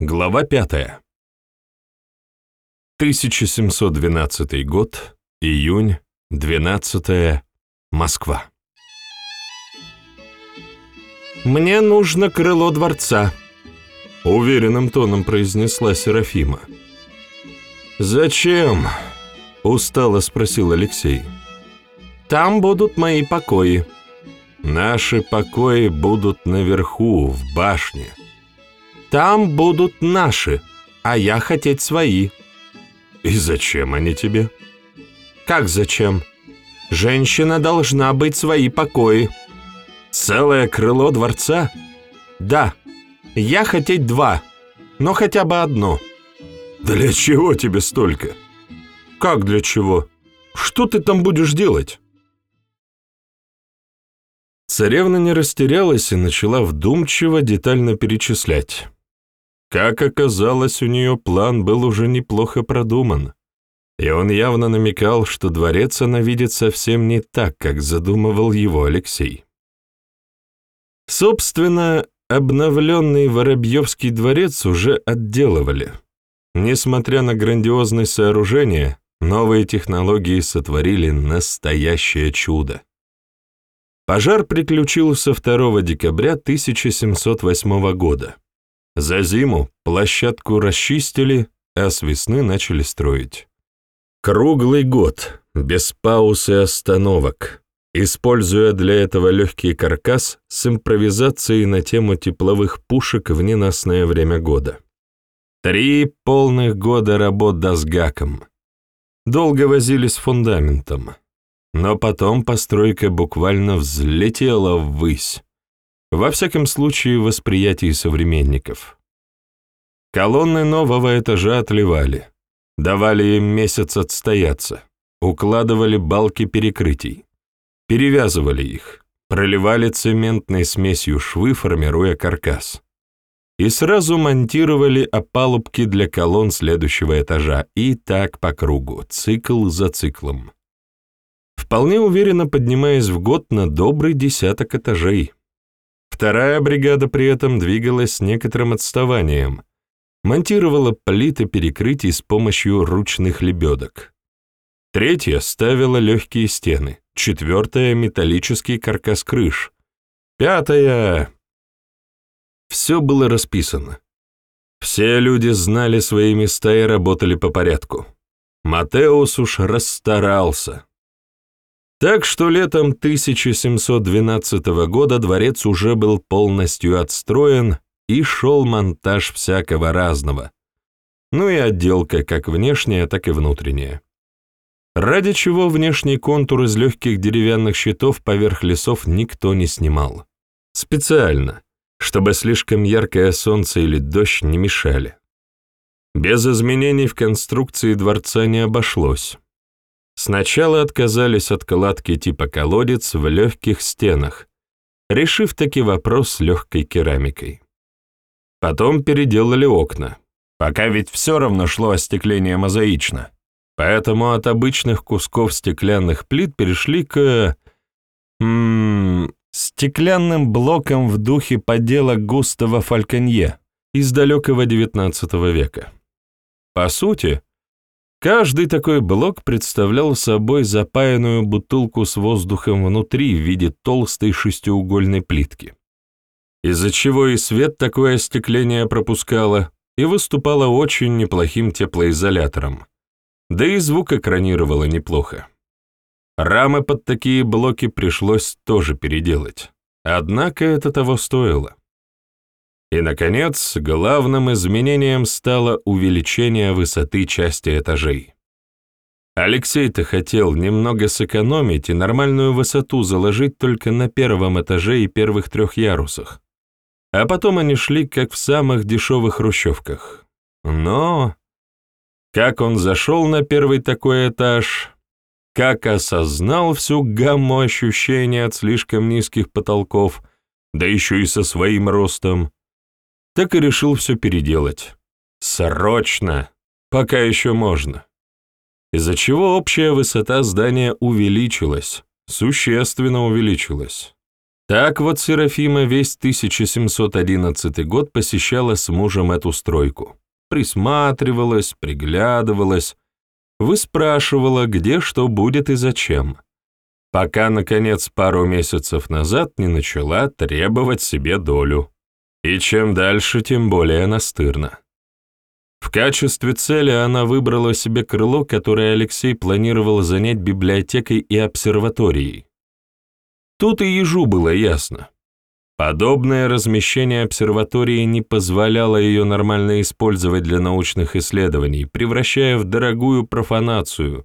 Глава 5. 1712 год, июнь, 12 Москва. «Мне нужно крыло дворца», — уверенным тоном произнесла Серафима. «Зачем?» — устало спросил Алексей. «Там будут мои покои». «Наши покои будут наверху, в башне», там будут наши, а я хотеть свои». «И зачем они тебе?» «Как зачем? Женщина должна быть свои покои». «Целое крыло дворца?» «Да, я хотеть два, но хотя бы одно». «Для чего тебе столько?» «Как для чего? Что ты там будешь делать?» Царевна не растерялась и начала вдумчиво детально перечислять. Как оказалось, у нее план был уже неплохо продуман, и он явно намекал, что дворец она видит совсем не так, как задумывал его Алексей. Собственно, обновленный Воробьевский дворец уже отделывали. Несмотря на грандиозные сооружения, новые технологии сотворили настоящее чудо. Пожар приключился 2 декабря 1708 года. За зиму площадку расчистили, а с весны начали строить. Круглый год, без пауз и остановок, используя для этого легкий каркас с импровизацией на тему тепловых пушек в ненастное время года. Три полных года работ досгаком. Долго возились с фундаментом, но потом постройка буквально взлетела ввысь во всяком случае, восприятии современников. Колонны нового этажа отливали, давали им месяц отстояться, укладывали балки перекрытий, перевязывали их, проливали цементной смесью швы, формируя каркас. И сразу монтировали опалубки для колонн следующего этажа, и так по кругу, цикл за циклом. Вполне уверенно поднимаясь в год на добрый десяток этажей. Вторая бригада при этом двигалась с некоторым отставанием, монтировала плиты перекрытий с помощью ручных лебедок. Третья ставила легкие стены, четвертая — металлический каркас крыш, пятая... Все было расписано. Все люди знали свои места и работали по порядку. Матеус уж расстарался. Так что летом 1712 года дворец уже был полностью отстроен и шел монтаж всякого разного, ну и отделка как внешняя, так и внутренняя. Ради чего внешний контур из легких деревянных щитов поверх лесов никто не снимал. Специально, чтобы слишком яркое солнце или дождь не мешали. Без изменений в конструкции дворца не обошлось. Сначала отказались от кладки типа колодец в легких стенах, решив таки вопрос с легкой керамикой. Потом переделали окна, пока ведь все равно шло остекление мозаично, поэтому от обычных кусков стеклянных плит перешли к... М -м, стеклянным блокам в духе поделок Густава Фальконье из далекого XIX века. По сути, Каждый такой блок представлял собой запаянную бутылку с воздухом внутри в виде толстой шестиугольной плитки, из-за чего и свет такое остекление пропускало и выступало очень неплохим теплоизолятором, да и звук экранировало неплохо. Рамы под такие блоки пришлось тоже переделать, однако это того стоило. И, наконец, главным изменением стало увеличение высоты части этажей. Алексей-то хотел немного сэкономить и нормальную высоту заложить только на первом этаже и первых трех ярусах. А потом они шли, как в самых дешевых хрущевках. Но... Как он зашел на первый такой этаж, как осознал всю гамму ощущений от слишком низких потолков, да еще и со своим ростом, так и решил все переделать. Срочно, пока еще можно. Из-за чего общая высота здания увеличилась, существенно увеличилась. Так вот Серафима весь 1711 год посещала с мужем эту стройку. Присматривалась, приглядывалась, выспрашивала, где что будет и зачем. Пока, наконец, пару месяцев назад не начала требовать себе долю. И чем дальше, тем более настырно. В качестве цели она выбрала себе крыло, которое Алексей планировал занять библиотекой и обсерваторией. Тут и ежу было ясно. Подобное размещение обсерватории не позволяло ее нормально использовать для научных исследований, превращая в дорогую профанацию,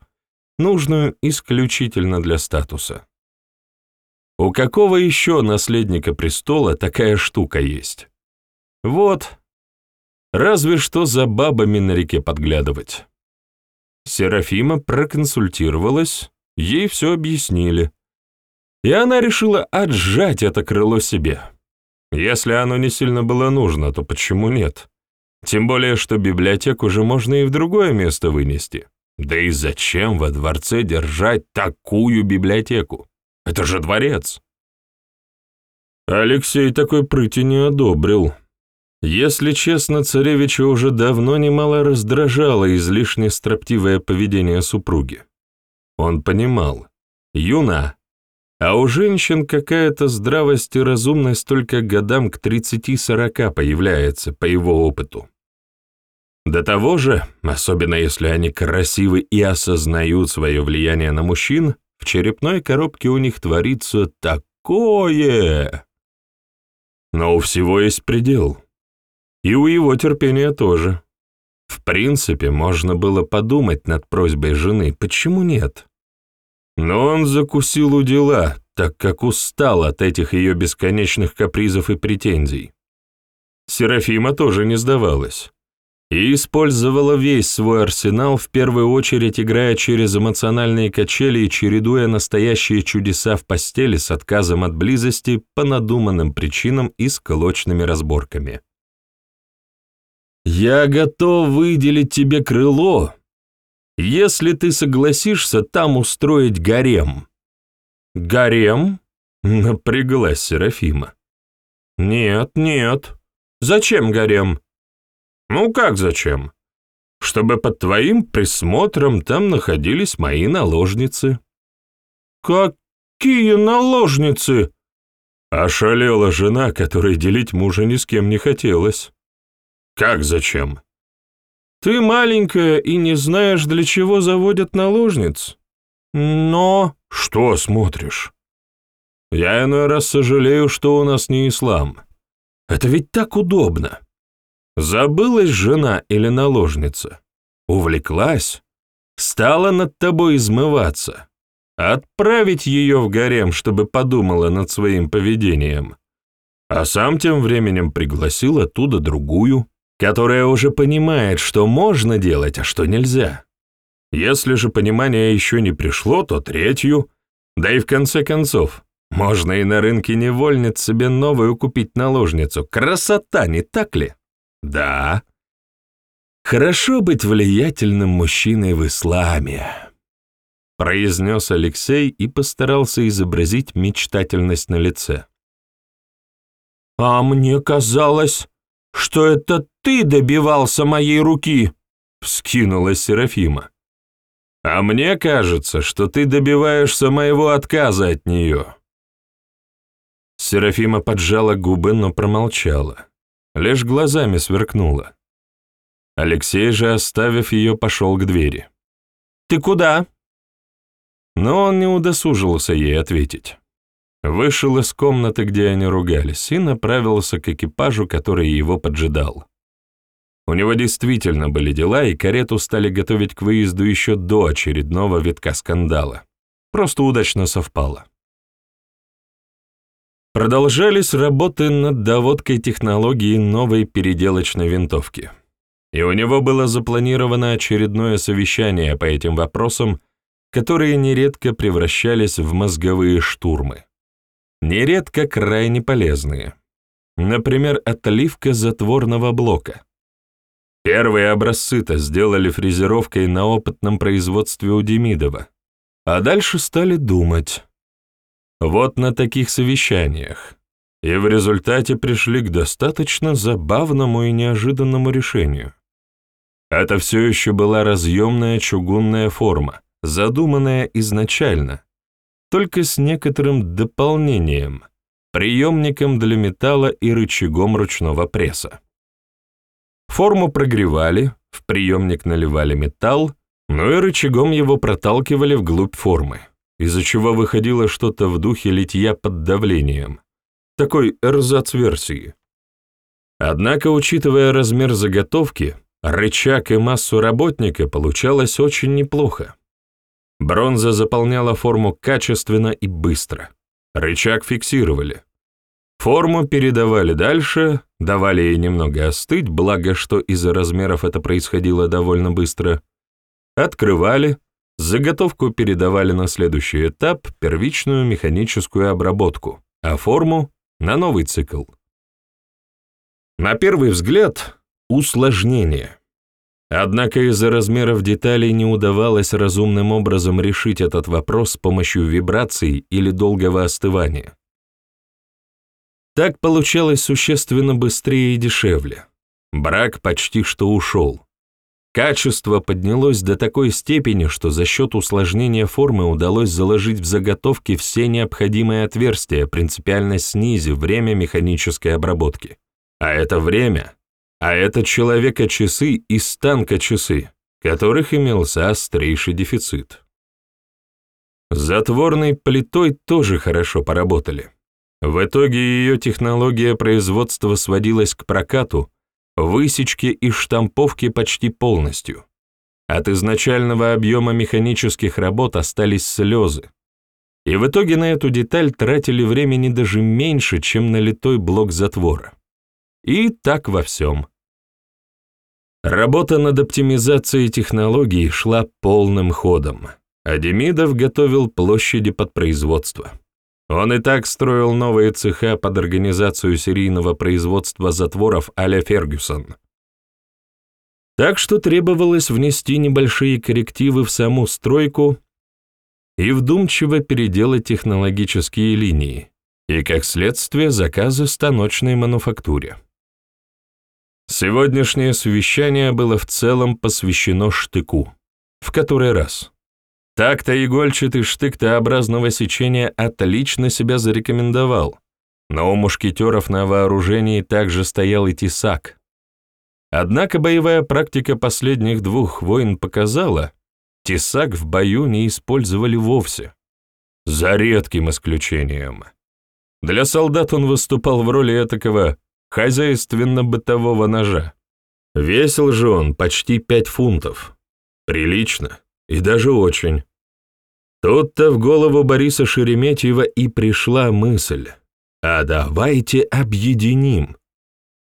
нужную исключительно для статуса. У какого еще наследника престола такая штука есть? Вот, Разве что за бабами на реке подглядывать. Серафима проконсультировалась, ей все объяснили. И она решила отжать это крыло себе. Если оно не сильно было нужно, то почему нет? Тем более, что библиотеку уже можно и в другое место вынести. Да и зачем во дворце держать такую библиотеку? Это же дворец. Алексей такой прыти не одобрил. Если честно, царевича уже давно немало раздражало излишне строптивое поведение супруги. Он понимал, юна, а у женщин какая-то здравость и разумность только годам к 30-40 появляется, по его опыту. До того же, особенно если они красивы и осознают свое влияние на мужчин, в черепной коробке у них творится такое. Но у всего есть предел. И у его терпения тоже. В принципе, можно было подумать над просьбой жены, почему нет? Но он закусил у дела, так как устал от этих ее бесконечных капризов и претензий. Серафима тоже не сдавалась и использовала весь свой арсенал, в первую очередь играя через эмоциональные качели и чередуя настоящие чудеса в постели с отказом от близости по надуманным причинам и склочными разборками. Я готов выделить тебе крыло, если ты согласишься там устроить гарем. Гарем? Напряглась Серафима. Нет, нет. Зачем гарем? Ну как зачем? Чтобы под твоим присмотром там находились мои наложницы. Какие наложницы? Ошалела жена, которой делить мужа ни с кем не хотелось. «Как зачем?» «Ты маленькая и не знаешь, для чего заводят наложниц. Но...» «Что смотришь?» «Я иной раз сожалею, что у нас не ислам. Это ведь так удобно. Забылась жена или наложница, увлеклась, стала над тобой измываться, отправить ее в гарем, чтобы подумала над своим поведением, а сам тем временем пригласил оттуда другую, которая уже понимает, что можно делать, а что нельзя. Если же понимание еще не пришло, то третью, да и в конце концов, можно и на рынке невольниц себе новую купить наложницу. Красота, не так ли? Да. Хорошо быть влиятельным мужчиной в исламе, произнес Алексей и постарался изобразить мечтательность на лице. А мне казалось, что это ты добивался моей руки!» — вскинулась Серафима. «А мне кажется, что ты добиваешься моего отказа от нее». Серафима поджала губы, но промолчала. Лишь глазами сверкнула. Алексей же, оставив ее, пошел к двери. «Ты куда?» Но он не удосужился ей ответить. Вышел из комнаты, где они ругались, и направился к экипажу, который его поджидал. У него действительно были дела, и карету стали готовить к выезду еще до очередного витка скандала. Просто удачно совпало. Продолжались работы над доводкой технологии новой переделочной винтовки. И у него было запланировано очередное совещание по этим вопросам, которые нередко превращались в мозговые штурмы нередко крайне полезные. Например, отливка затворного блока. Первые образцы-то сделали фрезеровкой на опытном производстве у Демидова, а дальше стали думать. Вот на таких совещаниях. И в результате пришли к достаточно забавному и неожиданному решению. Это все еще была разъемная чугунная форма, задуманная изначально, только с некоторым дополнением, приемником для металла и рычагом ручного пресса. Форму прогревали, в приемник наливали металл, но и рычагом его проталкивали вглубь формы, из-за чего выходило что-то в духе литья под давлением, такой эрзац-версии. Однако, учитывая размер заготовки, рычаг и массу работника, получалось очень неплохо. Бронза заполняла форму качественно и быстро. Рычаг фиксировали. Форму передавали дальше, давали ей немного остыть, благо что из-за размеров это происходило довольно быстро. Открывали, заготовку передавали на следующий этап, первичную механическую обработку, а форму — на новый цикл. На первый взгляд — усложнение. Однако из-за размеров деталей не удавалось разумным образом решить этот вопрос с помощью вибраций или долгого остывания. Так получалось существенно быстрее и дешевле. Брак почти что ушел. Качество поднялось до такой степени, что за счет усложнения формы удалось заложить в заготовки все необходимые отверстия, принципиально снизив время механической обработки. А это время, а это человека-часы и станка-часы, которых имелся острейший дефицит. Затворной плитой тоже хорошо поработали. В итоге ее технология производства сводилась к прокату, высечке и штамповке почти полностью. От изначального объема механических работ остались слезы. И в итоге на эту деталь тратили времени даже меньше, чем на литой блок затвора. И так во всем. Работа над оптимизацией технологий шла полным ходом, а Демидов готовил площади под производство. Он и так строил новые цеха под организацию серийного производства затворов а-ля Фергюсон. Так что требовалось внести небольшие коррективы в саму стройку и вдумчиво переделать технологические линии и, как следствие, заказы станочной мануфактуре. Сегодняшнее совещание было в целом посвящено штыку. В который раз. Так-то игольчатый штык Т-образного сечения отлично себя зарекомендовал, но у мушкетеров на вооружении также стоял и тесак. Однако боевая практика последних двух войн показала, тесак в бою не использовали вовсе. За редким исключением. Для солдат он выступал в роли этакого хозяйственно-бытового ножа. Весил же он почти пять фунтов. Прилично. И даже очень. Тут-то в голову Бориса Шереметьева и пришла мысль. А давайте объединим.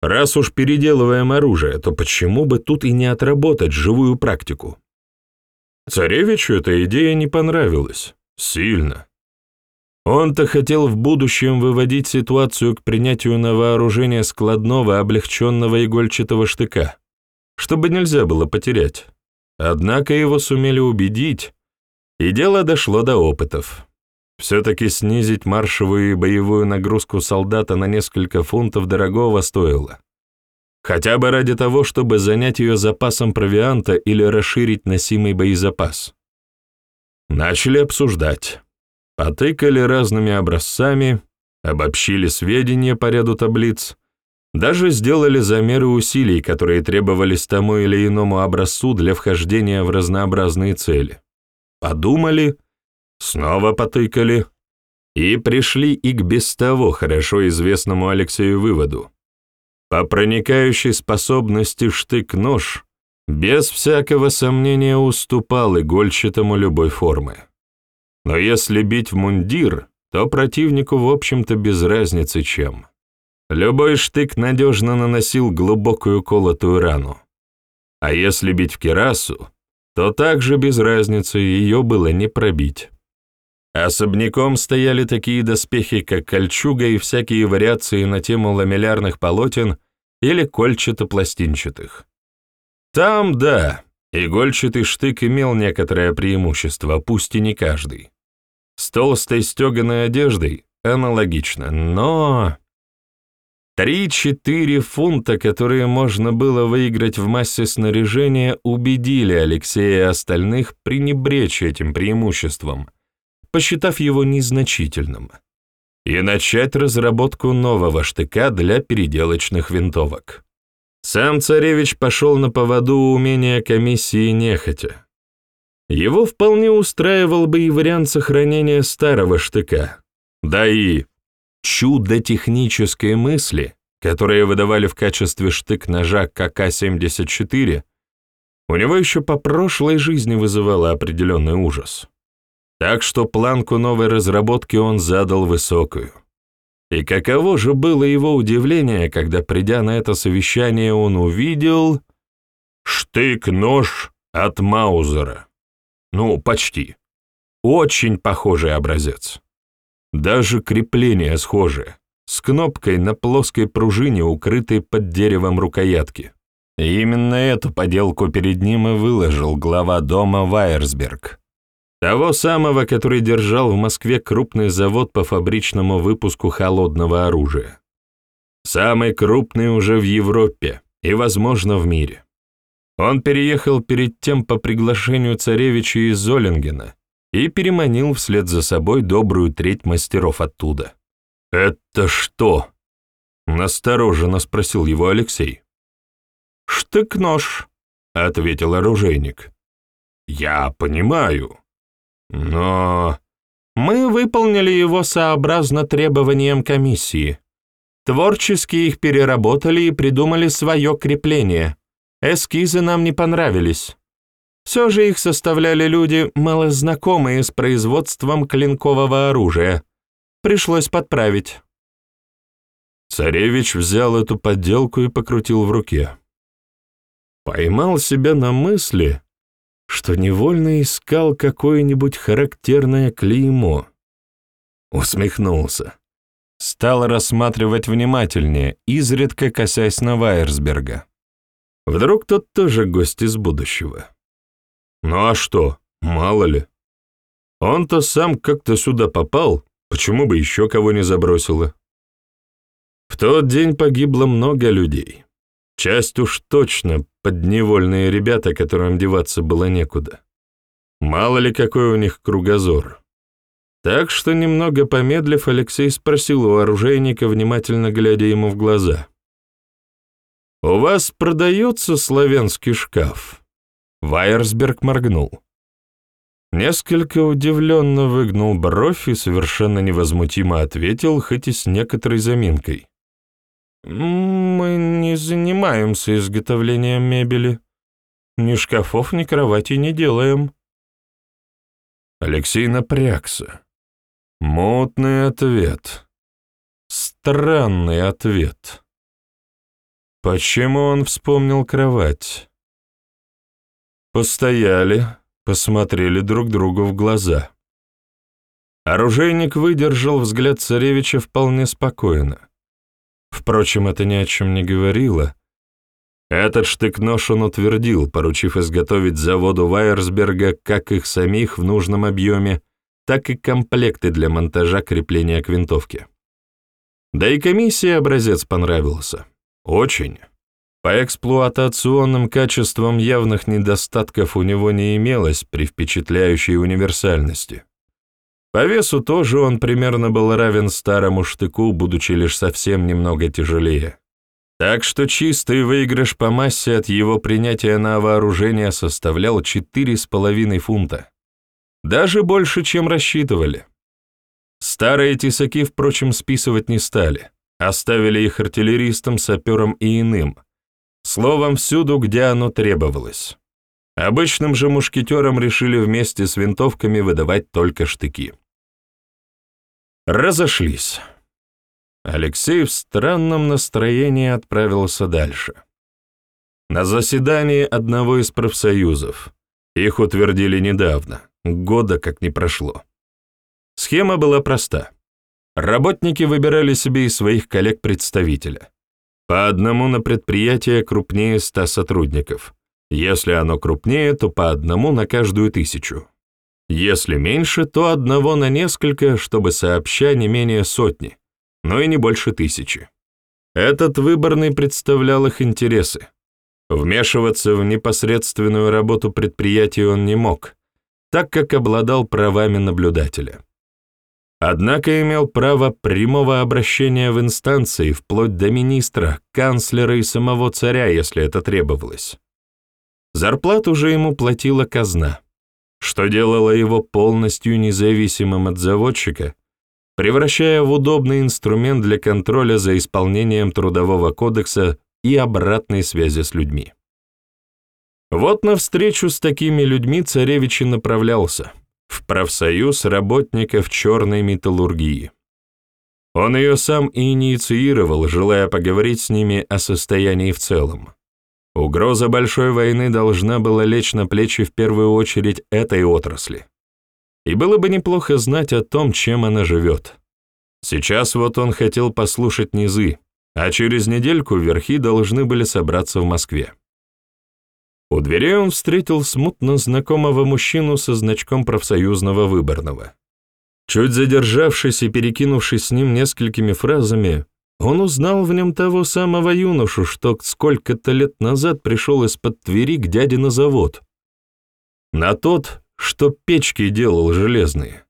Раз уж переделываем оружие, то почему бы тут и не отработать живую практику? Царевичу эта идея не понравилась. Сильно. Он-то хотел в будущем выводить ситуацию к принятию на вооружение складного облегченного игольчатого штыка, чтобы нельзя было потерять. Однако его сумели убедить, и дело дошло до опытов. Все-таки снизить маршевую и боевую нагрузку солдата на несколько фунтов дорогого стоило. Хотя бы ради того, чтобы занять ее запасом провианта или расширить носимый боезапас. Начали обсуждать. Потыкали разными образцами, обобщили сведения по ряду таблиц, даже сделали замеры усилий, которые требовались тому или иному образцу для вхождения в разнообразные цели. Подумали, снова потыкали и пришли и к без того хорошо известному Алексею выводу. По проникающей способности штык-нож без всякого сомнения уступал игольчатому любой формы. Но если бить в мундир, то противнику, в общем-то, без разницы чем. Любой штык надежно наносил глубокую колотую рану. А если бить в керасу, то также без разницы ее было не пробить. Особняком стояли такие доспехи, как кольчуга и всякие вариации на тему ламеллярных полотен или кольчато-пластинчатых. Там, да, игольчатый штык имел некоторое преимущество, пусть и не каждый. С толстой стеганой одеждой аналогично, но... Три-четыре фунта, которые можно было выиграть в массе снаряжения, убедили Алексея и остальных пренебречь этим преимуществом, посчитав его незначительным, и начать разработку нового штыка для переделочных винтовок. Сам царевич пошел на поводу умения комиссии нехотя. Его вполне устраивал бы и вариант сохранения старого штыка, да и чудо технической мысли, которые выдавали в качестве штык-ножа КК-74, у него еще по прошлой жизни вызывало определенный ужас. Так что планку новой разработки он задал высокую. И каково же было его удивление, когда, придя на это совещание, он увидел штык-нож от Маузера. Ну, почти. Очень похожий образец. Даже крепление схожее, с кнопкой на плоской пружине, укрытой под деревом рукоятки. И именно эту поделку перед ним и выложил глава дома Вайерсберг. Того самого, который держал в Москве крупный завод по фабричному выпуску холодного оружия. Самый крупный уже в Европе и, возможно, в мире. Он переехал перед тем по приглашению царевича из Золингена и переманил вслед за собой добрую треть мастеров оттуда. «Это что?» — настороженно спросил его Алексей. «Штык-нож», — ответил оружейник. «Я понимаю, но...» «Мы выполнили его сообразно требованиям комиссии. Творчески их переработали и придумали свое крепление. Эскизы нам не понравились. Все же их составляли люди, малознакомые с производством клинкового оружия. Пришлось подправить. Царевич взял эту подделку и покрутил в руке. Поймал себя на мысли, что невольно искал какое-нибудь характерное клеймо. Усмехнулся. Стал рассматривать внимательнее, изредка косясь на Вайерсберга. Вдруг тот тоже гость из будущего. Ну а что, мало ли. Он-то сам как-то сюда попал, почему бы еще кого не забросило? В тот день погибло много людей. Часть уж точно подневольные ребята, которым деваться было некуда. Мало ли какой у них кругозор. Так что, немного помедлив, Алексей спросил у оружейника, внимательно глядя ему в глаза. «У вас продается славянский шкаф?» Вайерсберг моргнул. Несколько удивленно выгнул бровь и совершенно невозмутимо ответил, хоть и с некоторой заминкой. «Мы не занимаемся изготовлением мебели. Ни шкафов, ни кровати не делаем». Алексей напрягся. Мутный ответ. Странный ответ. Почему он вспомнил кровать? Постояли, посмотрели друг другу в глаза. Оружейник выдержал взгляд царевича вполне спокойно. Впрочем, это ни о чем не говорило. Этот штык-нож он утвердил, поручив изготовить заводу Вайерсберга как их самих в нужном объеме, так и комплекты для монтажа крепления к винтовке. Да и комиссии образец понравился. Очень. По эксплуатационным качествам явных недостатков у него не имелось при впечатляющей универсальности. По весу тоже он примерно был равен старому штыку, будучи лишь совсем немного тяжелее. Так что чистый выигрыш по массе от его принятия на вооружение составлял 4,5 фунта. Даже больше, чем рассчитывали. Старые тесаки, впрочем, списывать не стали. Оставили их артиллеристам, саперам и иным. Словом, всюду, где оно требовалось. Обычным же мушкетерам решили вместе с винтовками выдавать только штыки. Разошлись. Алексей в странном настроении отправился дальше. На заседании одного из профсоюзов. Их утвердили недавно, года как не прошло. Схема была проста. Работники выбирали себе из своих коллег представителя. По одному на предприятие крупнее 100 сотрудников – если оно крупнее, то по одному на каждую тысячу. Если меньше, то одного на несколько, чтобы сообща не менее сотни, но и не больше тысячи. Этот выборный представлял их интересы. Вмешиваться в непосредственную работу предприятия он не мог, так как обладал правами наблюдателя. Однако имел право прямого обращения в инстанции вплоть до министра, канцлера и самого царя, если это требовалось. Зарплату же ему платила казна, что делало его полностью независимым от заводчика, превращая в удобный инструмент для контроля за исполнением Трудового кодекса и обратной связи с людьми. Вот на встречу с такими людьми царевич и направлялся, в профсоюз работников черной металлургии. Он ее сам и инициировал, желая поговорить с ними о состоянии в целом. Угроза большой войны должна была лечь на плечи в первую очередь этой отрасли. И было бы неплохо знать о том, чем она живет. Сейчас вот он хотел послушать низы, а через недельку верхи должны были собраться в Москве. У дверей он встретил смутно знакомого мужчину со значком профсоюзного выборного. Чуть задержавшись и перекинувшись с ним несколькими фразами, он узнал в нем того самого юношу, что сколько-то лет назад пришел из-под Твери к дяде на завод. На тот, что печки делал железные.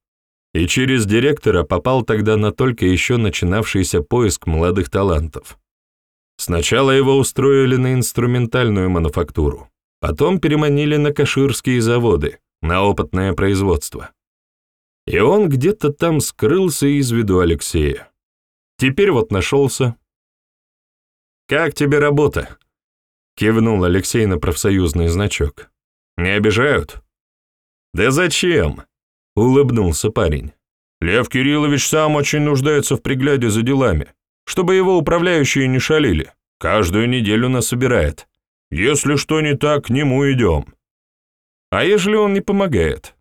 И через директора попал тогда на только еще начинавшийся поиск молодых талантов. Сначала его устроили на инструментальную мануфактуру, потом переманили на каширские заводы, на опытное производство. И он где-то там скрылся из виду Алексея. Теперь вот нашелся. «Как тебе работа?» — кивнул Алексей на профсоюзный значок. «Не обижают?» «Да зачем?» — улыбнулся парень. «Лев Кириллович сам очень нуждается в пригляде за делами, чтобы его управляющие не шалили. Каждую неделю нас собирает. Если что не так, к нему идем». «А ежели он не помогает?»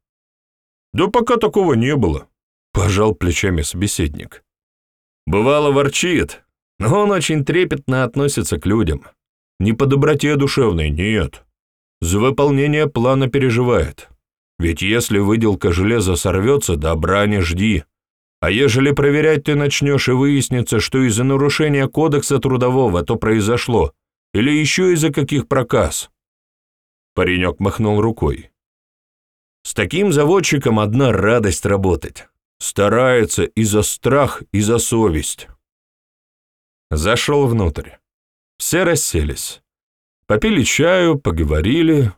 «Да пока такого не было», — пожал плечами собеседник. Бывало ворчит, но он очень трепетно относится к людям. Не по доброте душевной, нет. За выполнение плана переживает. Ведь если выделка железа сорвется, добра не жди. А ежели проверять ты начнешь и выяснится, что из-за нарушения кодекса трудового то произошло, или еще из-за каких проказ. Паренек махнул рукой. С таким заводчиком одна радость работать. Старается и за страх, и за совесть. Зашел внутрь. Все расселись. Попили чаю, поговорили.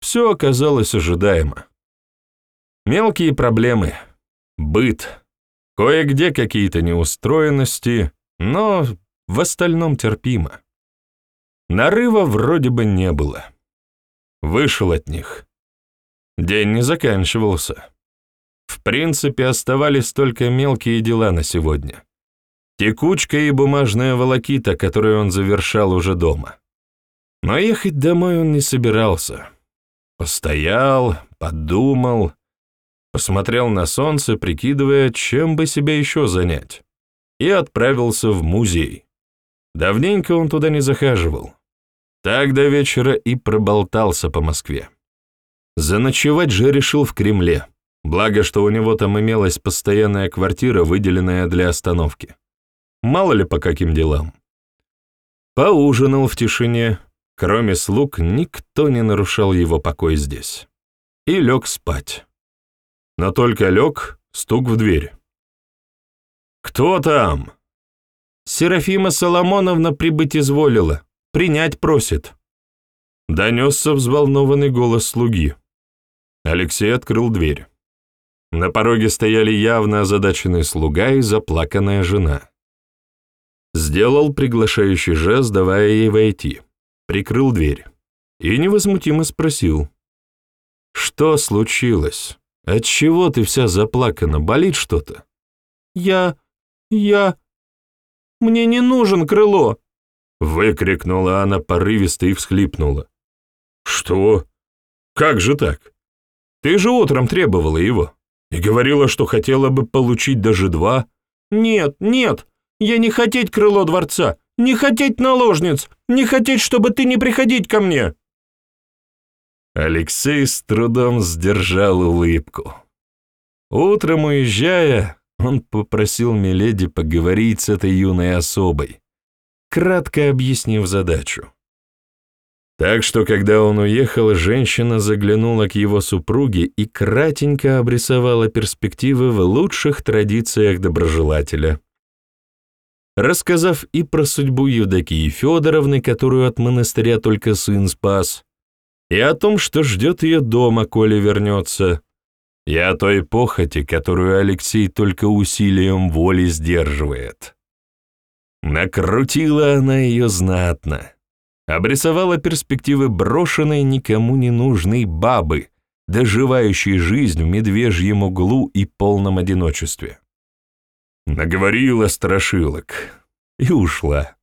Все оказалось ожидаемо. Мелкие проблемы, быт, кое-где какие-то неустроенности, но в остальном терпимо. Нарыва вроде бы не было. Вышел от них. День не заканчивался. В принципе, оставались только мелкие дела на сегодня. Текучка и бумажная волокита, которую он завершал уже дома. Но ехать домой он не собирался. Постоял, подумал, посмотрел на солнце, прикидывая, чем бы себя еще занять, и отправился в музей. Давненько он туда не захаживал. Так до вечера и проболтался по Москве. Заночевать же решил в Кремле. Благо, что у него там имелась постоянная квартира, выделенная для остановки. Мало ли по каким делам. Поужинал в тишине. Кроме слуг, никто не нарушал его покой здесь. И лег спать. Но только лег, стук в дверь. «Кто там?» «Серафима Соломоновна прибыть изволила. Принять просит». Донесся взволнованный голос слуги. Алексей открыл дверь. На пороге стояли явно озадаченный слуга и заплаканная жена. Сделал приглашающий жест, давая ей войти. Прикрыл дверь. И невозмутимо спросил. «Что случилось? Отчего ты вся заплакана? Болит что-то?» «Я... я... Мне не нужен крыло!» Выкрикнула она порывисто и всхлипнула. «Что? Как же так? Ты же утром требовала его!» И говорила, что хотела бы получить даже два. Нет, нет, я не хотеть крыло дворца, не хотеть наложниц, не хотеть, чтобы ты не приходить ко мне. Алексей с трудом сдержал улыбку. Утром уезжая, он попросил Миледи поговорить с этой юной особой, кратко объяснив задачу. Так что, когда он уехал, женщина заглянула к его супруге и кратенько обрисовала перспективы в лучших традициях доброжелателя. Рассказав и про судьбу Евдокии Федоровны, которую от монастыря только сын спас, и о том, что ждет ее дома, коли вернется, и о той похоти, которую Алексей только усилием воли сдерживает. Накрутила она ее знатно обрисовала перспективы брошенной никому не нужной бабы, доживающей жизнь в медвежьем углу и полном одиночестве. Наговорила страшилок и ушла.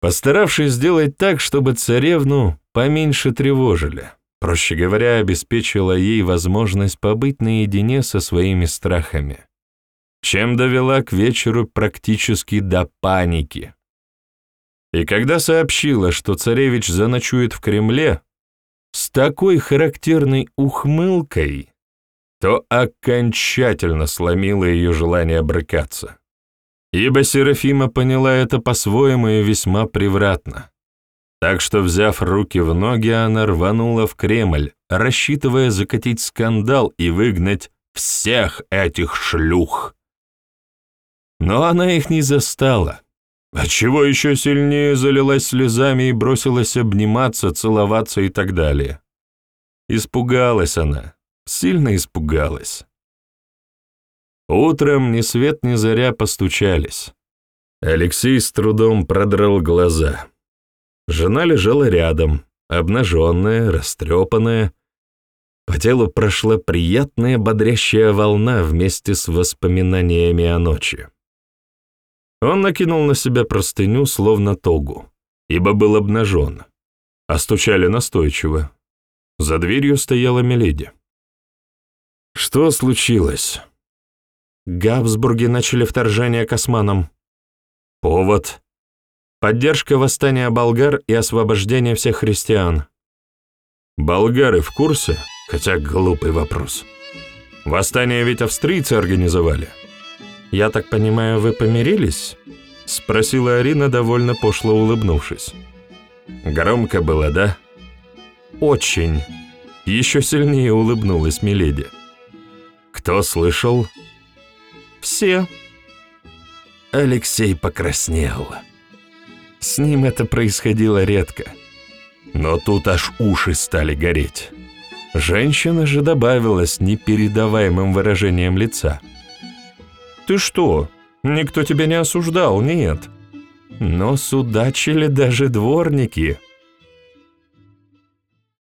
Постаравшись сделать так, чтобы царевну поменьше тревожили, проще говоря, обеспечила ей возможность побыть наедине со своими страхами, чем довела к вечеру практически до паники, и когда сообщила, что царевич заночует в Кремле, с такой характерной ухмылкой, то окончательно сломила ее желание брыкаться. Ибо Серафима поняла это по-своему и весьма превратно. Так что, взяв руки в ноги, она рванула в Кремль, рассчитывая закатить скандал и выгнать всех этих шлюх. Но она их не застала отчего еще сильнее залилась слезами и бросилась обниматься, целоваться и так далее. Испугалась она, сильно испугалась. Утром ни свет ни заря постучались. Алексей с трудом продрал глаза. Жена лежала рядом, обнаженная, растрепанная. По телу прошла приятная бодрящая волна вместе с воспоминаниями о ночи. Он накинул на себя простыню, словно тогу, ибо был обнажен, а стучали настойчиво. За дверью стояла Меледи. Что случилось? Габсбурги начали вторжение к османам. Повод. Поддержка восстания болгар и освобождение всех христиан. Болгары в курсе? Хотя глупый вопрос. Восстание ведь австрийцы организовали. «Я так понимаю, вы помирились?» — спросила Арина, довольно пошло улыбнувшись. «Громко было, да?» «Очень!» — еще сильнее улыбнулась Миледи. «Кто слышал?» «Все». Алексей покраснел. С ним это происходило редко. Но тут аж уши стали гореть. Женщина же добавила с непередаваемым выражением лица — ты что? Никто тебя не осуждал, нет. Но судачили даже дворники,